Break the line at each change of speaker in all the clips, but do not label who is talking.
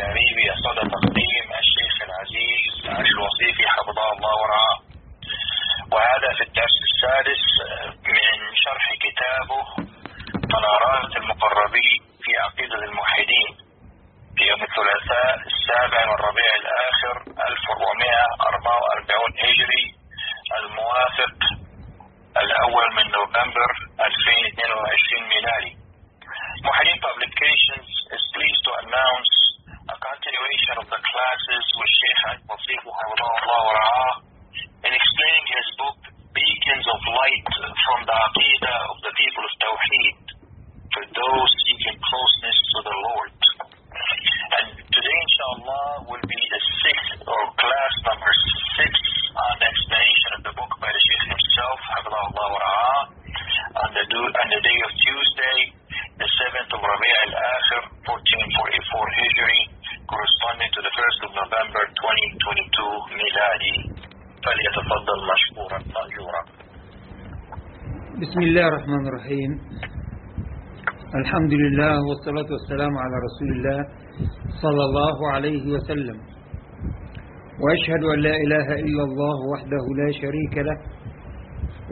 الكاريبي صدى تقديم الشيخ العزيز الوصيفي حفظه الله ورعاه. وهذا في الدرس السادس من شرح كتابه منارات المقربين في عقيدة الموحدين في يوم الثلاثاء السابع من ربيع الآخر 1444 هجري. فليتفضل مشكورا مأجورا.
بسم الله الرحمن الرحيم. الحمد لله والصلاة والسلام على رسول الله صلى الله عليه وسلم. وأشهد أن لا إله إلا الله وحده لا شريك له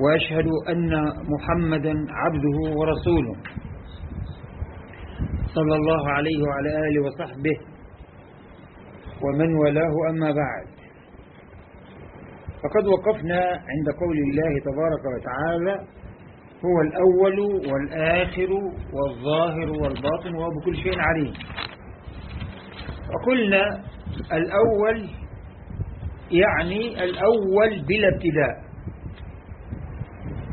وأشهد أن محمدا عبده ورسوله صلى الله عليه وعلى آله وصحبه ومن ولاه أما بعد فقد وقفنا عند قول الله تبارك وتعالى هو الأول والآخر والظاهر والباطن وهو بكل شيء عليم. وقلنا الأول يعني الأول بلا ابتداء.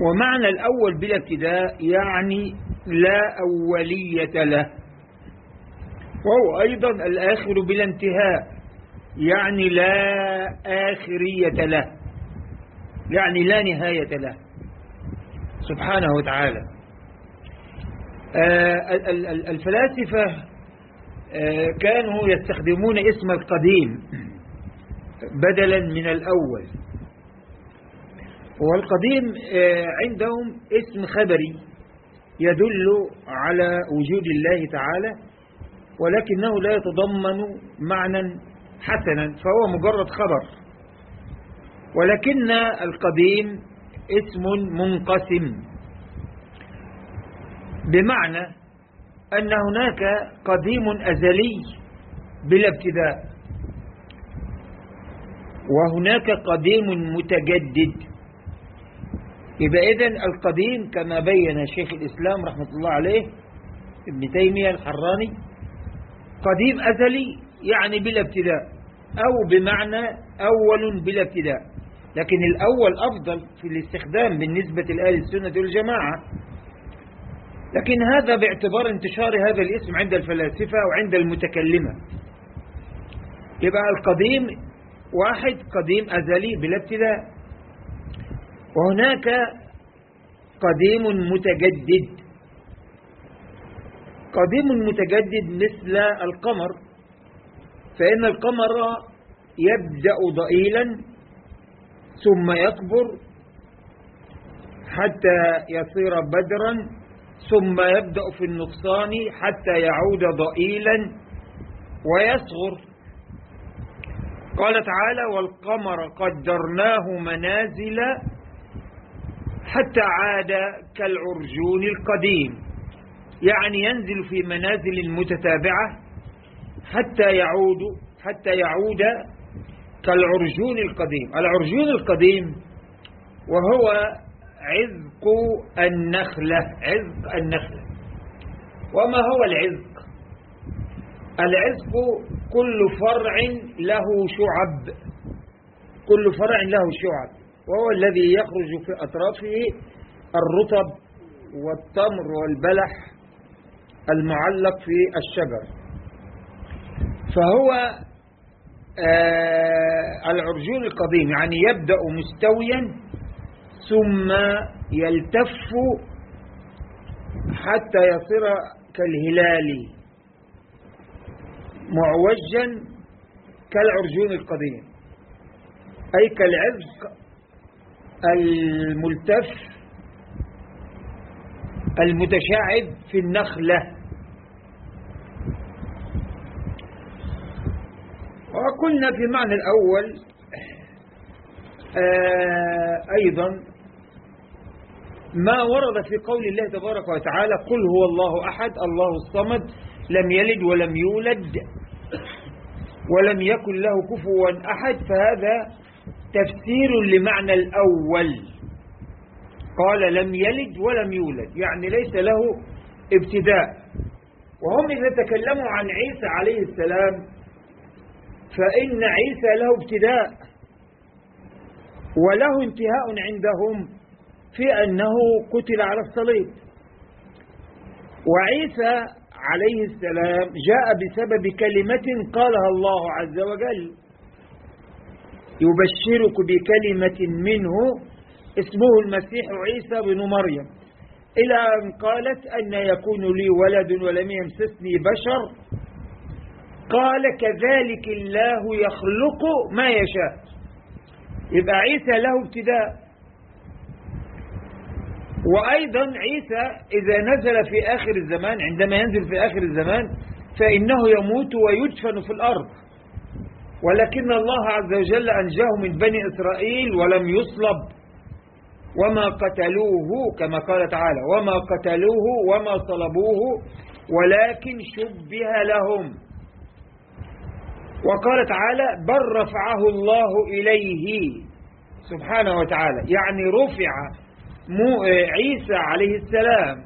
ومعنى الأول بلا ابتداء يعني لا أولية له. وهو أيضا الآخر بلا انتهاء. يعني لا آخرية له. يعني لا نهاية له. سبحانه وتعالى. الفلاسفة كانوا يستخدمون اسم القديم بدلا من الأول. والقديم عندهم اسم خبري يدل على وجود الله تعالى ولكنه لا يتضمن معنى حسنا فهو مجرد خبر. ولكن القديم اسم منقسم. بمعنى أن هناك قديم أزلي بلا ابتداء. وهناك قديم متجدد. يبقى إذن القديم كما بين شيخ الإسلام رحمة الله عليه ابن تيمية الحراني قديم أزلي يعني بلا ابتداء. أو بمعنى أول بلا ابتداء. لكن الأول أفضل في الاستخدام بالنسبة لآل السنة والجماعة. لكن هذا باعتبار انتشار هذا الاسم عند الفلاسفة وعند المتكلمة. يبقى القديم واحد قديم أزلي بلا ابتداء. وهناك قديم متجدد. قديم متجدد مثل القمر. فإن القمر يبدأ ضئيلا ثم يكبر حتى يصير بدرا ثم يبدأ في النقصان حتى يعود ضئيلا ويصغر. قال تعالى والقمر قدرناه منازل حتى عاد كالعرجون القديم. يعني ينزل في منازل متتابعة حتى يعود حتى يعود كالعرجون القديم. العرجون القديم وهو عزق النخلة عزق النخلة. وما هو العزق العزق كل فرع له شعب كل فرع له شعب. وهو الذي يخرج في أطرافه الرطب والتمر والبلح المعلق في الشجر. فهو آه العرجون القديم يعني يبدأ مستويا ثم يلتف حتى يصير كالهلال معوجا كالعرجون القديم. أي كالعزق الملتف المتشعب في النخلة. وقلنا في المعنى الأول آه أيضا ما ورد في قول الله تبارك وتعالى قل هو الله أحد الله الصمد لم يلد ولم يولد ولم يكن له كفوا أحد. فهذا تفسير لمعنى الأول. قال لم يلد ولم يولد. يعني ليس له ابتداء. وهم إذا تكلموا عن عيسى عليه السلام فإن عيسى له ابتداء وله انتهاء عندهم في أنه قتل على الصليب. وعيسى عليه السلام جاء بسبب كلمة قالها الله عز وجل يبشرك بكلمة منه اسمه المسيح عيسى بن مريم إلى أن قالت أن يكون لي ولد ولم يمسسني بشر قال كذلك الله يخلق ما يشاء. يبقى عيسى له ابتداء. وأيضا عيسى إذا نزل في آخر الزمان عندما ينزل في آخر الزمان فإنه يموت ويدفن في الأرض. ولكن الله عز وجل أنجاه من بني إسرائيل ولم يصلب. وما قتلوه كما قال تعالى وما قتلوه وما صلبوه ولكن شبه لهم. وقال تعالى بل رفعه الله إليه. سبحانه وتعالى. يعني رفع عيسى عليه السلام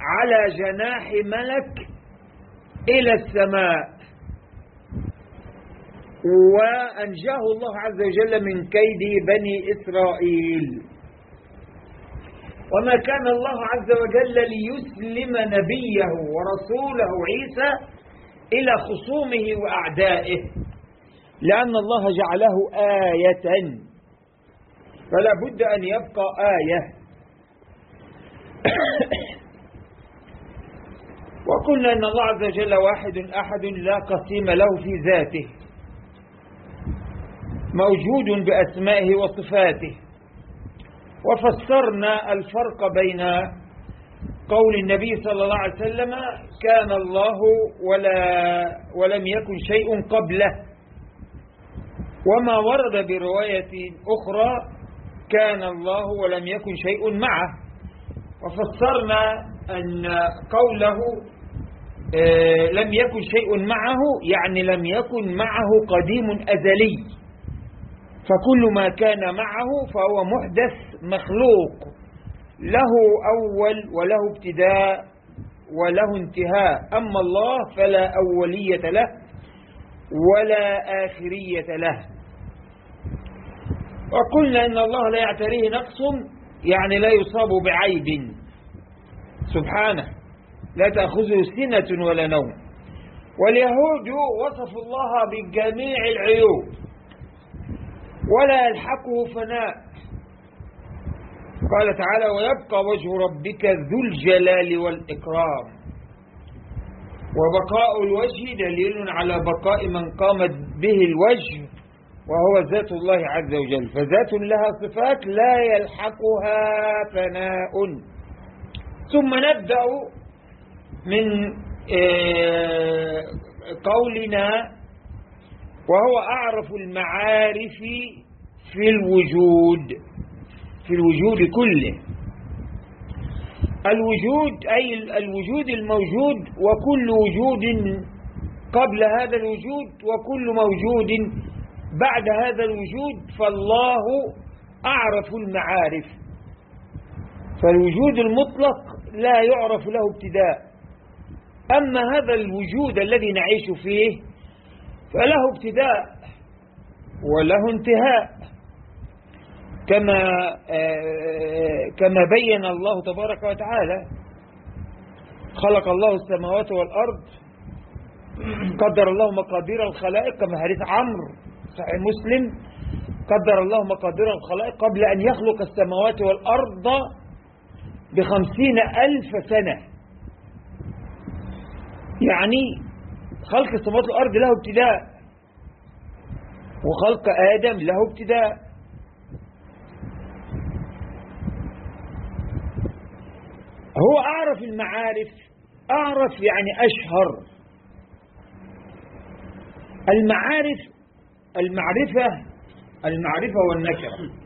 على جناح ملك إلى السماء. وأنجاه الله عز وجل من كيد بني إسرائيل. وما كان الله عز وجل ليسلم نبيه ورسوله عيسى إلى خصومه وأعدائه. لأن الله جعله آية. فلا بد أن يبقى آية. وقلنا أن الله عز وجل واحد أحد لا قسيم له في ذاته. موجود بأسمائه وصفاته. وفسرنا الفرق بين قول النبي صلى الله عليه وسلم كان الله ولا ولم يكن شيء قبله. وما ورد برواية أخرى كان الله ولم يكن شيء معه. وفسرنا أن قوله لم يكن شيء معه يعني لم يكن معه قديم أزلي. فكل ما كان معه فهو محدث مخلوق. له أول وله ابتداء وله انتهاء. أما الله فلا أولية له ولا آخرية له. وقلنا إن الله لا يعتريه نقص يعني لا يصاب بعيب. سبحانه لا تأخذه سنة ولا نوم. واليهود وصفوا الله بجميع العيوب ولا يلحقه فناء. قال تعالى ويبقى وجه ربك ذو الجلال والإكرام. وبقاء الوجه دليل على بقاء من قامت به الوجه وهو ذات الله عز وجل. فذات لها صفات لا يلحقها فناء. ثم نبدأ من قولنا وهو أعرف المعارف في الوجود. في الوجود كله. الوجود أي الوجود الموجود وكل وجود قبل هذا الوجود وكل موجود بعد هذا الوجود فالله أعرف المعارف. فالوجود المطلق لا يعرف له ابتداء. أما هذا الوجود الذي نعيش فيه فله ابتداء وله انتهاء. كما كما بين الله تبارك وتعالى خلق الله السماوات والأرض قدر الله مقادير الخلائق كما حديث عمرو صحيح مسلم قدر الله مقادير الخلائق قبل أن يخلق السماوات والأرض بخمسين ألف سنة. يعني خلق السماوات والأرض له ابتداء وخلق آدم له ابتداء أعرف المعارف أعرف يعني أشهر. المعارف المعرفة المعرفة والنكرة.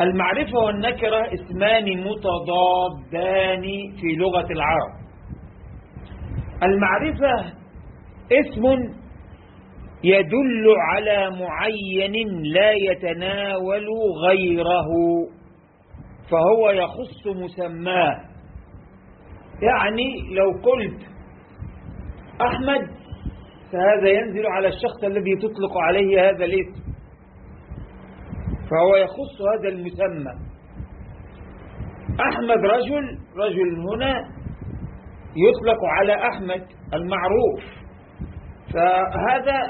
المعرفة والنكرة اسمان متضادان في لغة العرب. المعرفة اسم يدل على معين لا يتناول غيره فهو يخص مسماه. يعني لو قلت أحمد فهذا ينزل على الشخص الذي تطلق عليه هذا الاسم. فهو يخص هذا المسمى. أحمد رجل رجل هنا يطلق على أحمد المعروف. فهذا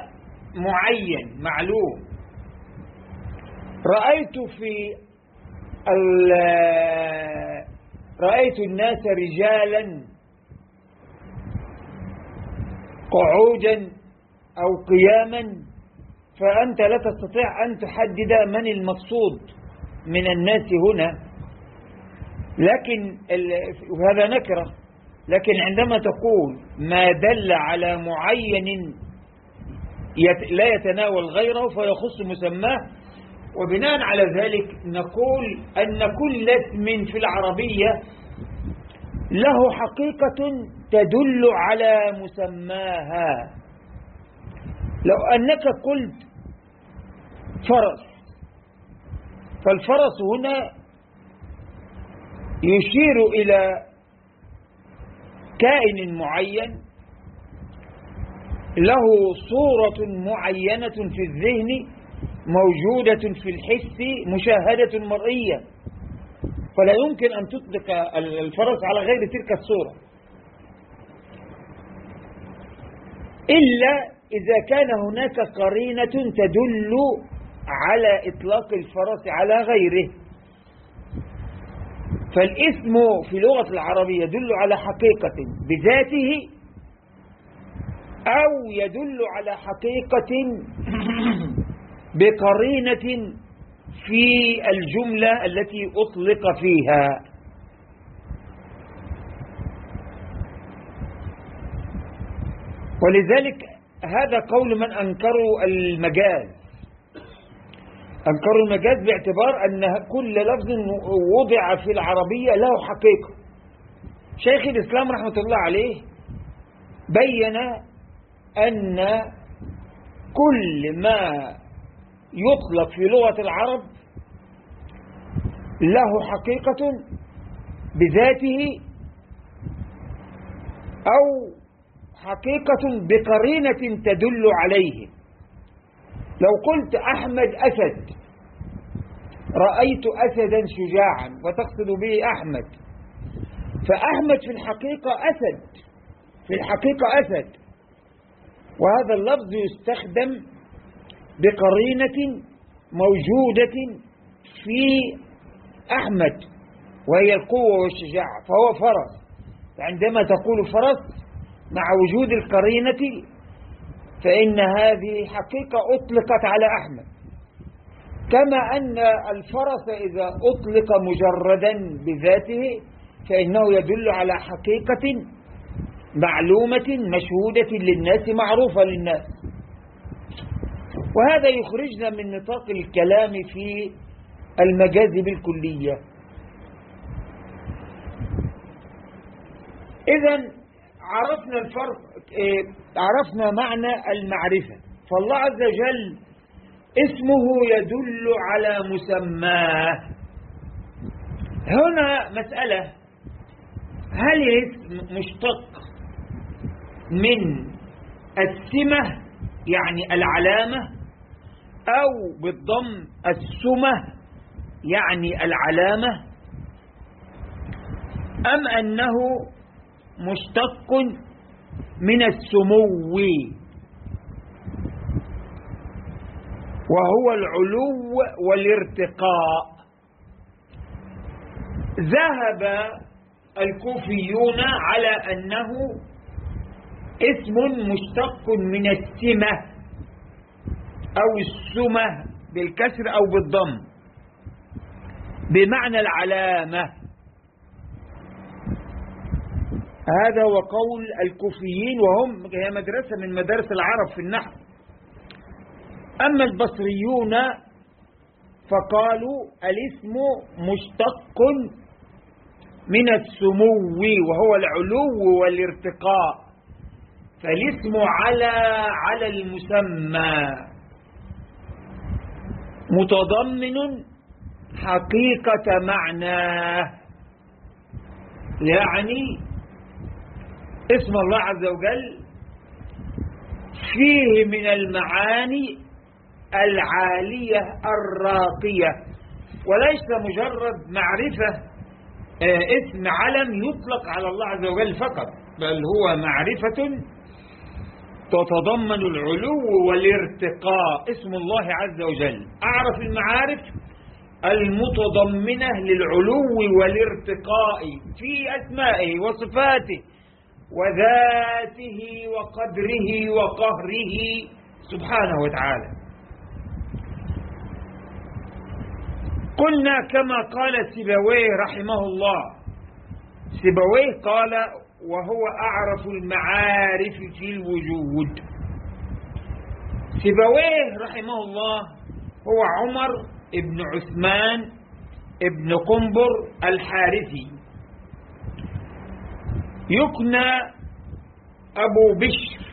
معين معلوم. رأيت في رأيت الناس رجالا قعودا أو قياما فأنت لا تستطيع أن تحدد من المقصود من الناس هنا. لكن وهذا نكرة. لكن عندما تقول ما دل على معين لا يتناول غيره فيخص مسماه وبناء على ذلك نقول أن كل اسم في العربية له حقيقة تدل على مسماها. لو أنك قلت فرس فالفرس هنا يشير إلى كائن معين له صورة معينة في الذهن موجودة في الحس مشاهدة مرئية. فلا يمكن أن تطلق الفرس على غير تلك الصورة. إلا إذا كان هناك قرينة تدل على إطلاق الفرس على غيره. فالاسم في لغة العربية يدل على حقيقة بذاته أو يدل على حقيقة بقرينة في الجملة التي أطلق فيها. ولذلك هذا قول من أنكروا المجاز. أنكروا المجاز باعتبار أن كل لفظ وضع في العربية له حقيقة. شيخ الإسلام رحمة الله عليه بين أن كل ما يطلق في لغة العرب له حقيقة بذاته أو حقيقة بقرينة تدل عليه. لو قلت أحمد أسد رأيت أسدا شجاعا وتقصد به أحمد. فأحمد في الحقيقة أسد في الحقيقة أسد. وهذا اللفظ يستخدم بقرينة موجودة في أحمد وهي القوة والشجاعة فهو فرس. عندما تقول فرس مع وجود القرينة فإن هذه حقيقة أطلقت على أحمد. كما أن الفرس إذا أطلق مجردا بذاته فإنه يدل على حقيقة معلومة مشهودة للناس معروفة للناس. وهذا يخرجنا من نطاق الكلام في المجاز بالكلية إذا عرفنا الفرق إيه، عرفنا معنى المعرفة. فالله عز وجل اسمه يدل على مسماه. هنا مسألة هل الاسم مشتق من السمة يعني العلامة؟ أو بالضم السمة يعني العلامة أم أنه مشتق من السمو. وهو العلو والارتقاء. ذهب الكوفيون على أنه اسم مشتق من السمة. أو السمة بالكسر أو بالضم. بمعنى العلامة. هذا هو قول الكوفيين وهم هي مدرسة من مدارس العرب في النحو. أما البصريون فقالوا الاسم مشتق من السمو وهو العلو والارتقاء. فالاسم على على المسمى. متضمن حقيقة معناه. يعني اسم الله عز وجل فيه من المعاني العالية الراقية وليس مجرد معرفة اسم علم يطلق على الله عز وجل فقط بل هو معرفة تتضمن العلو والارتقاء. اسم الله عز وجل. أعرف المعارف المتضمنة للعلو والارتقاء في أسمائه وصفاته وذاته وقدره وقهره سبحانه وتعالى. قلنا كما قال سيبويه رحمه الله. سيبويه قال وهو أعرف المعارف في الوجود. سيبويه رحمه الله هو عمر ابن عثمان ابن قنبر الحارثي. يكنى أبو بشر.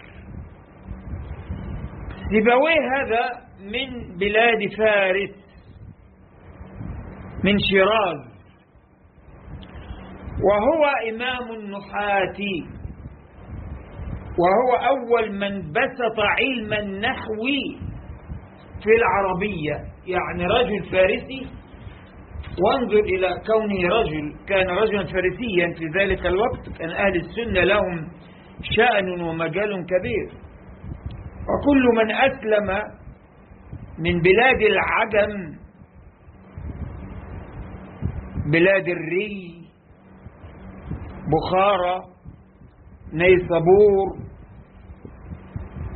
سيبويه هذا من بلاد فارس من شيراز. وهو إمام النحاة. وهو أول من بسط علم النحو في العربية. يعني رجل فارسي. وانظر إلى كونه رجل. كان رجلا فارسيا في ذلك الوقت. كان أهل السنة لهم شأن ومجال كبير. وكل من أسلم من بلاد العجم بلاد الري بخارى نيسابور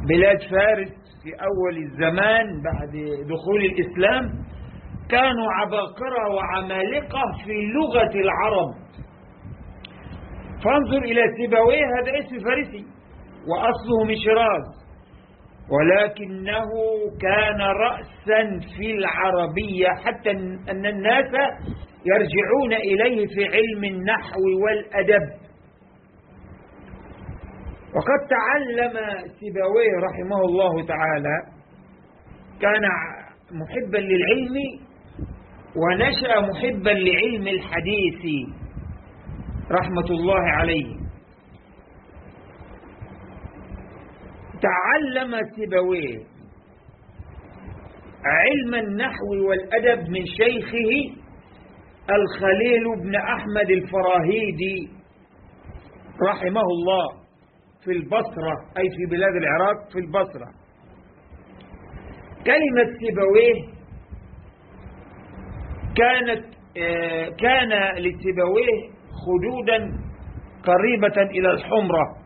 بلاد فارس في أول الزمان بعد دخول الإسلام كانوا عباقرة وعمالقة في لغة العرب. فانظر إلى سيبويه هذا اسم فارسي وأصله من شيراز ولكنه كان رأسا في العربية حتى أن الناس يرجعون إليه في علم النحو والأدب. وقد تعلم سيبويه رحمه الله تعالى كان محبا للعلم ونشأ محبا لعلم الحديث رحمة الله عليه. تعلم سيبويه علم النحو والأدب من شيخه الخليل بن أحمد الفراهيدي رحمه الله في البصرة أي في بلاد العراق في البصرة. كلمة سيبويه كانت كان لسيبويه خدودا قريبة إلى الحمرة.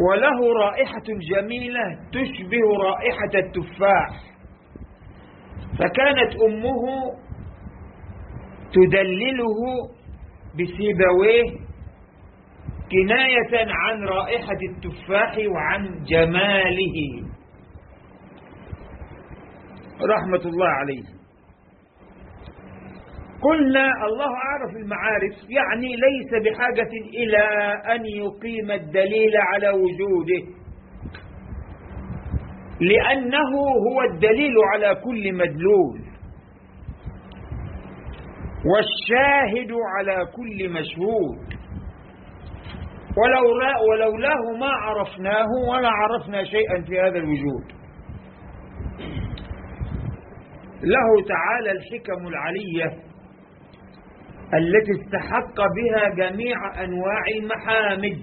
وله رائحة جميلة تشبه رائحة التفاح. فكانت أمه تدلله بسيبويه كناية عن رائحة التفاح وعن جماله. رحمة الله عليه. قلنا الله أعرف المعارف يعني ليس بحاجة إلى أن يقيم الدليل على وجوده. لأنه هو الدليل على كل مدلول. والشاهد على كل مشهود. ولولا ولولاه ما عرفناه ولا عرفنا شيئا في هذا الوجود. له تعالى الحكم العلية. التي استحق بها جميع أنواع المحامد.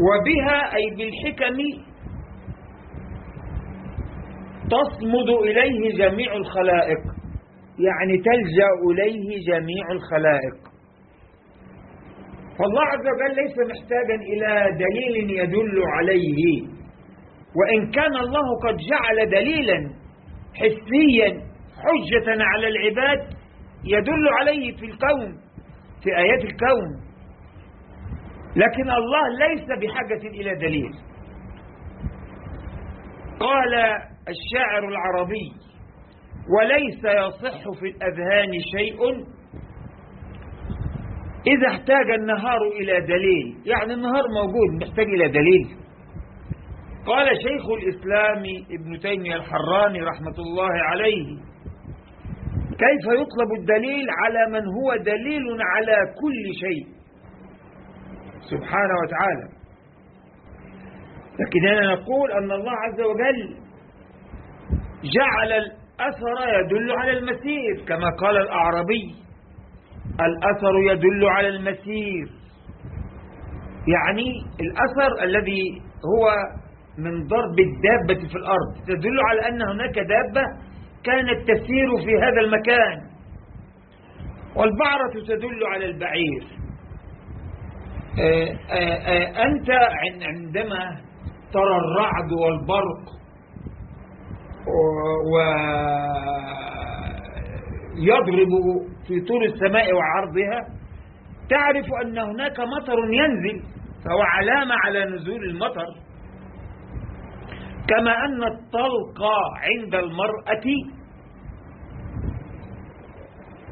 وبها أي بالحكم تصمد إليه جميع الخلائق. يعني تلجأ إليه جميع الخلائق. فالله عز وجل ليس محتاجا إلى دليل يدل عليه. وإن كان الله قد جعل دليلا حسيا حجة على العباد يدل عليه في الكون في آيات الكون. لكن الله ليس بحاجة إلى دليل. قال الشاعر العربي وليس يصح في الأذهان شيء إذا احتاج النهار إلى دليل. يعني النهار موجود محتاج إلى دليل. قال شيخ الإسلام ابن تيمية الحراني رحمة الله عليه كيف يطلب الدليل على من هو دليل على كل شيء؟ سبحانه وتعالى. لكننا نقول أن الله عز وجل جعل الأثر يدل على المسير كما قال الأعربي الأثر يدل على المسير. يعني الأثر الذي هو من ضرب الدابة في الأرض. تدل على أن هناك دابة كانت تسير في هذا المكان. والبعرة تدل على البعير. أنت عندما ترى الرعد والبرق ويضرب في طول السماء وعرضها تعرف أن هناك مطر ينزل فهو علامة على نزول المطر. كما أن الطلق عند المرأة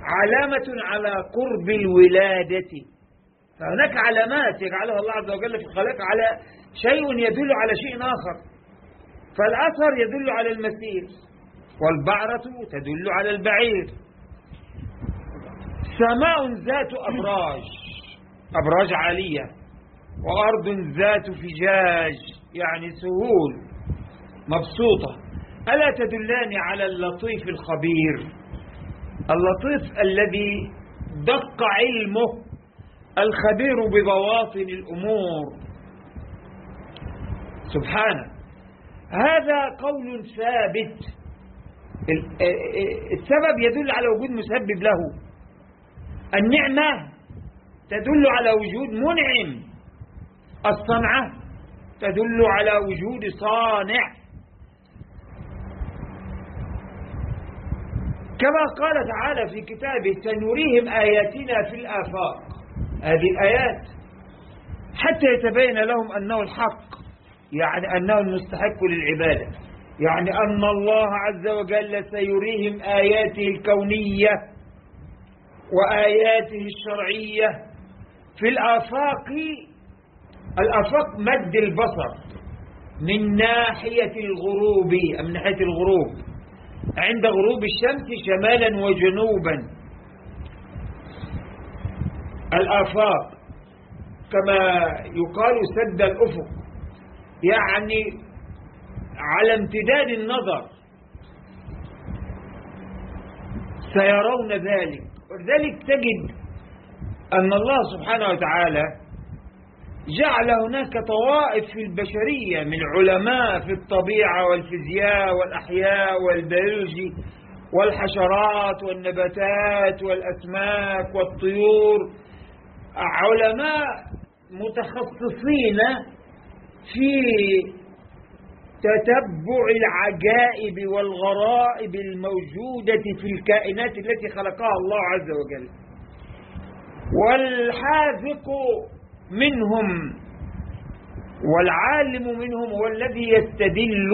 علامة على قرب الولادة. فهناك علامات يجعلها الله عز وجل في الخلق على شيء يدل على شيء آخر. فالأثر يدل على المسير والبعرة تدل على البعير. سماء ذات أبراج أبراج عالية وأرض ذات فجاج يعني سهول. مبسوطة. ألا تدلان على اللطيف الخبير؟ اللطيف الذي دق علمه الخبير ببواطن الأمور. سبحانه هذا قول ثابت. السبب يدل على وجود مسبب له. النعمة تدل على وجود منعم. الصنعة تدل على وجود صانع. كما قال تعالى في كتابه سنريهم آياتنا في الآفاق. هذه الآيات حتى يتبين لهم أنه الحق يعني أنه المستحق للعبادة. يعني أن الله عز وجل سيريهم آياته الكونية وآياته الشرعية في الآفاق. الآفاق مد البصر من ناحية الغروب من ناحية الغروب. عند غروب الشمس شمالا وجنوبا. الآفاق كما يقال سد الأفق يعني على امتداد النظر. سيرون ذلك ولذلك تجد أن الله سبحانه وتعالى جعل هناك طوائف في البشرية من علماء في الطبيعة والفيزياء والأحياء والبيولوجي والحشرات والنباتات والأسماك والطيور. علماء متخصصين في تتبع العجائب والغرائب الموجودة في الكائنات التي خلقها الله عز وجل. والحاذق منهم والعالم منهم هو الذي يستدل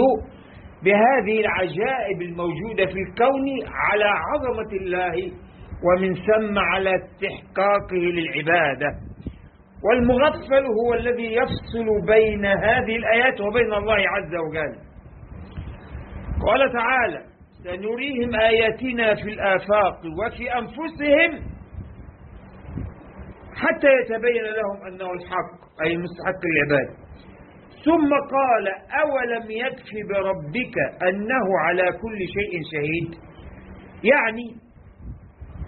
بهذه العجائب الموجودة في الكون على عظمة الله ومن ثم على استحقاقه للعبادة. والمغفل هو الذي يفصل بين هذه الآيات وبين الله عز وجل. قال تعالى سنريهم آياتنا في الآفاق وفي أنفسهم حتى يتبين لهم أنه الحق أي المستحق العبادة ثم قال أولم يكف بربك أنه على كل شيء شهيد؟ يعني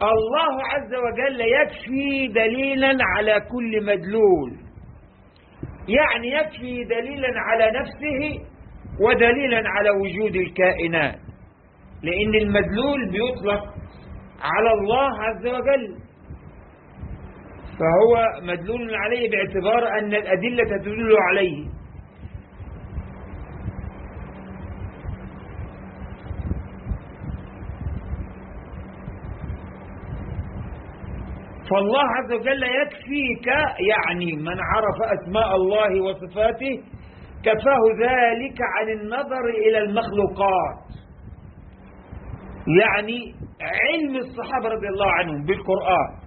الله عز وجل يكفي دليلا على كل مدلول. يعني يكفي دليلا على نفسه ودليلا على وجود الكائنات. لأن المدلول بيطلق على الله عز وجل. فهو مدلول عليه باعتبار أن الأدلة تدل عليه. فالله عز وجل يكفيك يعني من عرف أسماء الله وصفاته كفاه ذلك عن النظر إلى المخلوقات. يعني علم الصحابة رضي الله عنهم بالقرآن.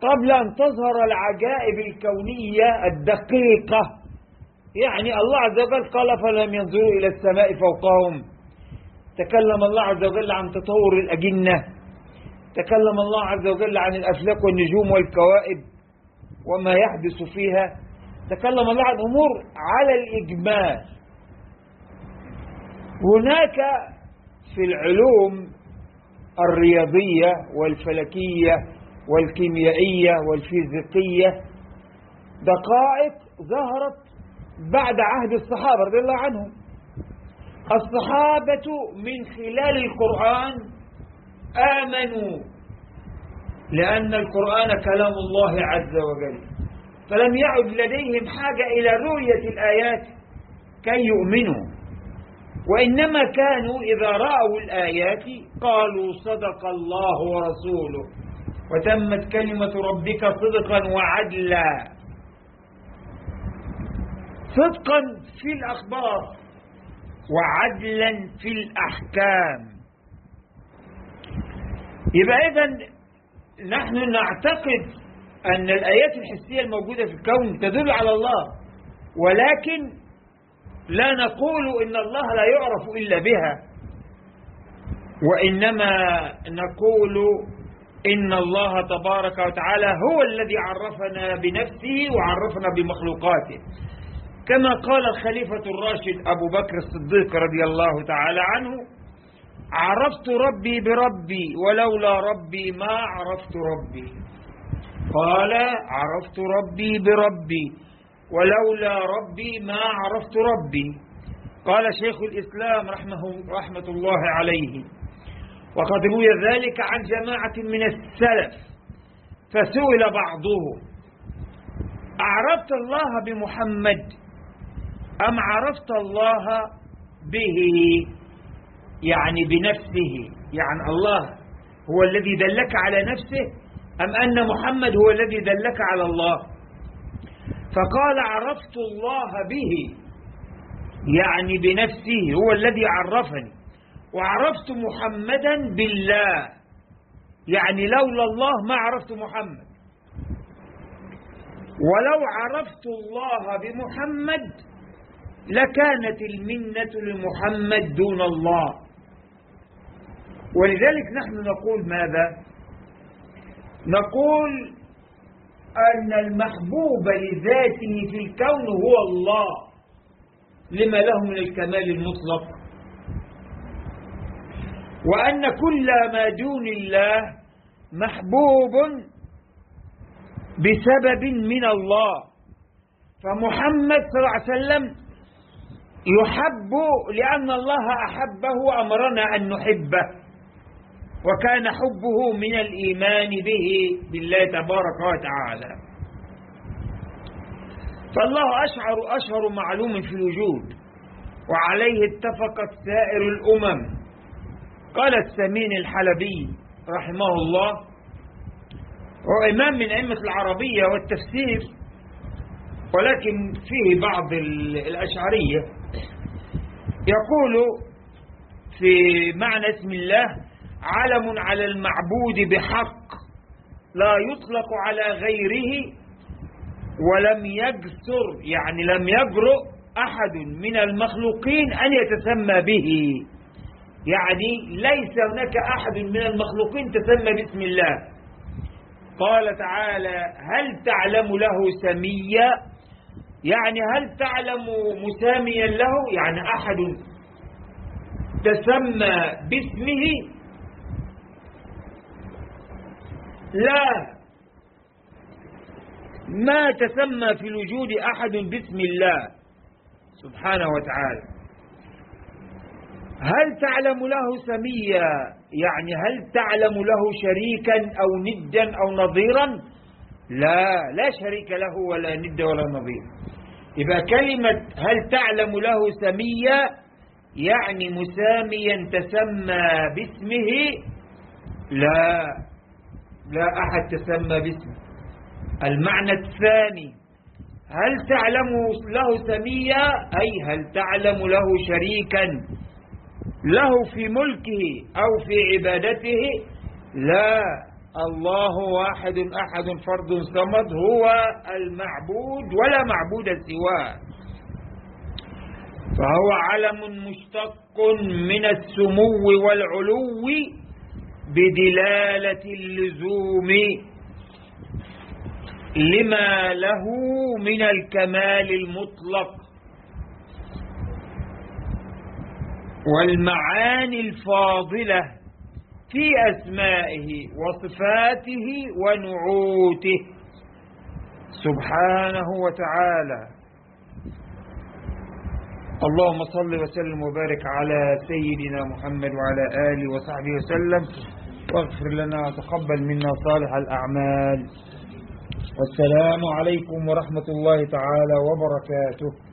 قبل أن تظهر العجائب الكونية الدقيقة. يعني الله عز وجل قال فلم ينظروا إلى السماء فوقهم؟ تكلم الله عز وجل عن تطور الأجنة. تكلم الله عز وجل عن الأفلاك والنجوم والكوائب وما يحدث فيها. تكلم الله عن أمور على الإجمال. هناك في العلوم الرياضية والفلكية والكيميائية والفيزيقية دقائق ظهرت بعد عهد الصحابة رضي الله عنهم. الصحابة من خلال القرآن آمنوا لأن القرآن كلام الله عز وجل. فلم يعد لديهم حاجة إلى رؤية الآيات كي يؤمنوا. وإنما كانوا إذا رأوا الآيات قالوا صدق الله ورسوله. وتمت كلمة ربك صدقا وعدلا. صدقا في الأخبار وعدلا في الأحكام. يبقى إذا نحن نعتقد أن الآيات الحسية الموجودة في الكون تدل على الله ولكن لا نقول إن الله لا يعرف إلا بها وإنما نقول إن الله تبارك وتعالى هو الذي عرفنا بنفسه وعرفنا بمخلوقاته. كما قال الخليفة الراشد أبو بكر الصديق رضي الله تعالى عنه عرفت ربي بربي ولولا ربي ما عرفت ربي. قال عرفت ربي بربي ولولا ربي ما عرفت ربي. قال شيخ الإسلام رحمه, رحمة الله عليه. وقد روي ذلك عن جماعة من السلف. فسئل بعضهم أعرفت الله بمحمد أم عرفت الله به؟ يعني بنفسه يعني الله هو الذي دلك على نفسه أم أن محمد هو الذي دلك على الله؟ فقال عرفت الله به يعني بنفسه هو الذي عرفني. وعرفت محمدا بالله. يعني لولا الله ما عرفت محمد. ولو عرفت الله بمحمد لكانت المنة لمحمد دون الله. ولذلك نحن نقول ماذا؟ نقول أن المحبوب لذاته في الكون هو الله. لما له من الكمال المطلق؟ وأن كل ما دون الله محبوب بسبب من الله. فمحمد صلى الله عليه وسلم يحب لأن الله أحبه وأمرنا أن نحبه وكان حبه من الإيمان به بالله تبارك وتعالى. فالله أشعر أشهر معلوم في الوجود وعليه اتفقت سائر الأمم. قال السمين الحلبي رحمه الله هو إمام من أئمة العربية والتفسير ولكن فيه بعض الأشعرية. يقول في معنى اسم الله علم على المعبود بحق لا يطلق على غيره ولم يجسر يعني لم يجرؤ أحد من المخلوقين أن يتسمى به. يعني ليس هناك أحد من المخلوقين تسمى باسم الله. قال تعالى هل تعلم له سميا؟ يعني هل تعلم مساميا له؟ يعني أحد تسمى باسمه؟ لا. ما تسمى في الوجود أحد باسم الله. سبحانه وتعالى. هل تعلم له سميا؟ يعني هل تعلم له شريكا أو ندا أو نظيرا؟ لا لا شريك له ولا ند ولا نظير. إذا كلمة هل تعلم له سميا يعني مساميا تسمى باسمه؟ لا لا أحد تسمى باسمه. المعنى الثاني هل تعلم له سميا؟ أي هل تعلم له شريكا؟ له في ملكه أو في عبادته لا. الله واحد أحد فرد صمد هو المعبود ولا معبود سواه. فهو علم مشتق من السمو والعلو بدلالة اللزوم لما له من الكمال المطلق. والمعاني الفاضلة في أسمائه وصفاته ونعوته. سبحانه وتعالى. اللهم صل وسلم وبارك على سيدنا محمد وعلى آله وصحبه وسلم. واغفر لنا وتقبل منا صالح الأعمال. والسلام عليكم ورحمة الله تعالى وبركاته.